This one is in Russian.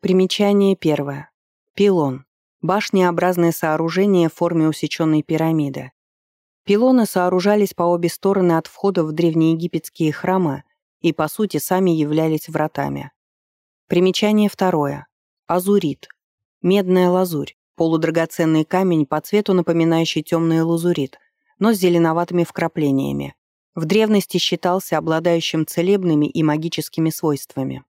Примечание первое. Пилон. Башнеобразное сооружение в форме усеченной пирамиды. Пилоны сооружались по обе стороны от входа в древнеегипетские храмы и, по сути, сами являлись вратами. Примечание второе. Азурит. Медная лазурь. Полудрагоценный камень по цвету напоминающий темный лазурит, но с зеленоватыми вкраплениями. В древности считался обладающим целебными и магическими свойствами.